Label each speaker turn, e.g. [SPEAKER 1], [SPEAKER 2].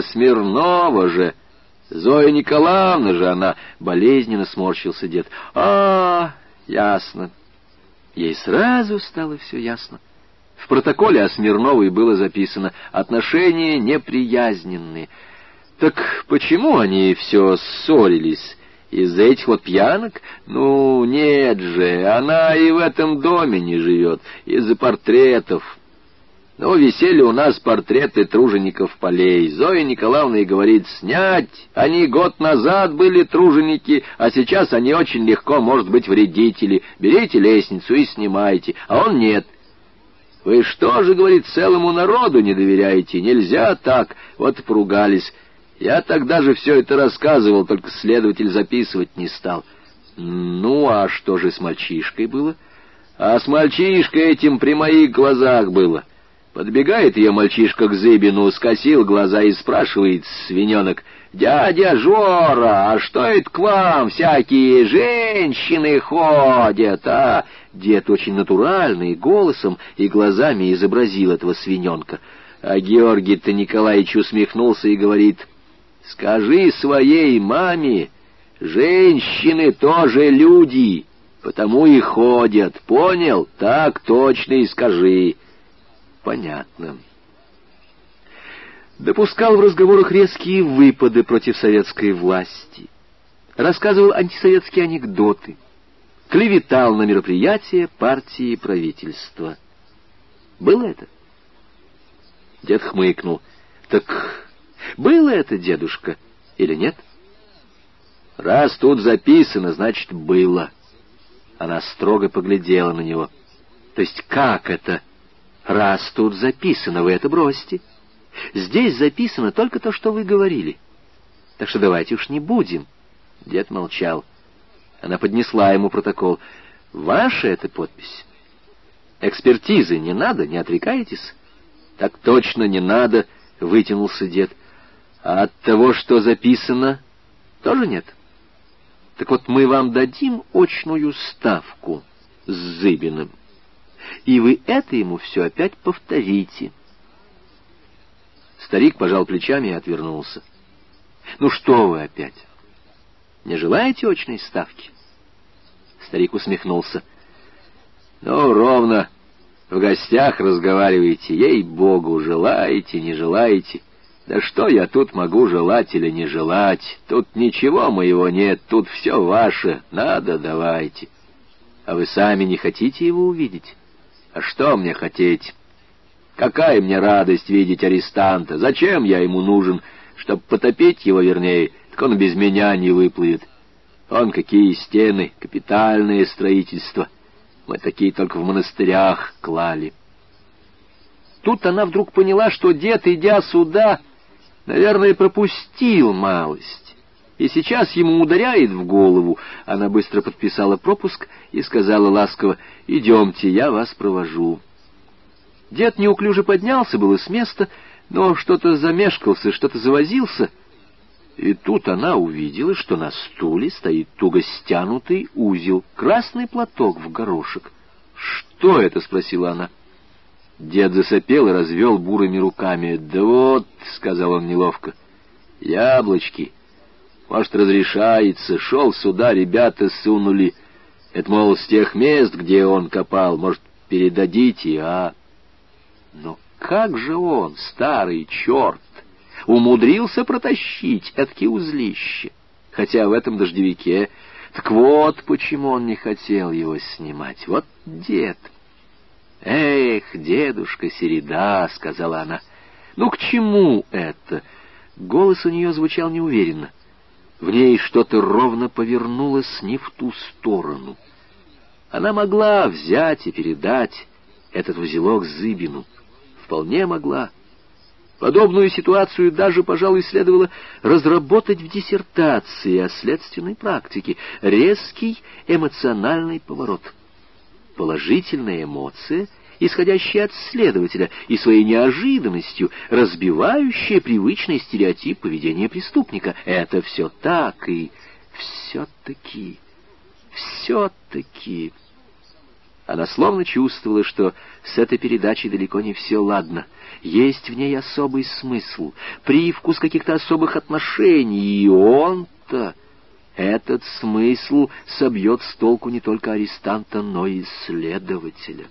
[SPEAKER 1] А Смирнова же... Зоя Николаевна же она... Болезненно сморщился дед. А, ясно. Ей сразу стало все ясно. В протоколе о Смирновой было записано «отношения неприязненные». Так почему они все ссорились? Из-за этих вот пьянок? Ну, нет же, она и в этом доме не живет, из-за портретов. Ну, висели у нас портреты тружеников полей. Зоя Николаевна и говорит, снять. Они год назад были труженики, а сейчас они очень легко, может быть, вредители. Берите лестницу и снимайте, а он нет. Вы что же, говорит, целому народу не доверяете? Нельзя так. Вот поругались. Я тогда же все это рассказывал, только следователь записывать не стал. Ну, а что же с мальчишкой было? А с мальчишкой этим при моих глазах было. Подбегает ее мальчишка к Зыбину, скосил глаза и спрашивает свиненок, «Дядя Жора, а что это к вам всякие женщины ходят, а?» Дед очень натуральный, голосом и глазами изобразил этого свиненка. А Георгий-то Николаевич усмехнулся и говорит, Скажи своей маме, женщины тоже люди, потому и ходят. Понял? Так точно и скажи. Понятно. Допускал в разговорах резкие выпады против советской власти. Рассказывал антисоветские анекдоты. Клеветал на мероприятия партии и правительства. Было это? Дед хмыкнул. Так было это, дедушка, или нет? Раз тут записано, значит, было. Она строго поглядела на него. То есть как это? Раз тут записано, вы это бросьте. Здесь записано только то, что вы говорили. Так что давайте уж не будем. Дед молчал. Она поднесла ему протокол. Ваша эта подпись? Экспертизы не надо, не отрекаетесь? Так точно не надо, вытянулся дед. А от того, что записано, тоже нет. Так вот мы вам дадим очную ставку с Зыбиным, и вы это ему все опять повторите. Старик пожал плечами и отвернулся. «Ну что вы опять? Не желаете очной ставки?» Старик усмехнулся. «Ну, ровно в гостях разговариваете, ей-богу, желаете, не желаете». Да что я тут могу желать или не желать? Тут ничего моего нет, тут все ваше, надо давайте. А вы сами не хотите его увидеть? А что мне хотеть? Какая мне радость видеть арестанта? Зачем я ему нужен? Чтоб потопить его, вернее, так он без меня не выплывет. Он какие стены, капитальное строительство. Мы такие только в монастырях клали. Тут она вдруг поняла, что дед, идя сюда, Наверное, пропустил малость. И сейчас ему ударяет в голову. Она быстро подписала пропуск и сказала ласково, «Идемте, я вас провожу». Дед неуклюже поднялся было с места, но что-то замешкался, что-то завозился. И тут она увидела, что на стуле стоит туго стянутый узел, красный платок в горошек. «Что это?» — спросила она. Дед засопел и развел бурыми руками. «Да вот», — сказал он неловко, — «яблочки. Может, разрешается. Шел сюда, ребята сунули. Это, мол, с тех мест, где он копал. Может, передадите, а...» Но как же он, старый черт, умудрился протащить эдки узлище? Хотя в этом дождевике... Так вот, почему он не хотел его снимать. Вот дед... «Эх, дедушка Середа», — сказала она, — «ну к чему это?» Голос у нее звучал неуверенно. В ней что-то ровно повернулось не в ту сторону. Она могла взять и передать этот узелок Зыбину. Вполне могла. Подобную ситуацию даже, пожалуй, следовало разработать в диссертации о следственной практике. Резкий эмоциональный поворот — положительная эмоция, исходящая от следователя и своей неожиданностью, разбивающая привычный стереотип поведения преступника. Это все так и все-таки, все-таки... Она словно чувствовала, что с этой передачей далеко не все ладно. Есть в ней особый смысл, привкус каких-то особых отношений, и он-то... Этот смысл собьет с толку не только арестанта, но и следователя.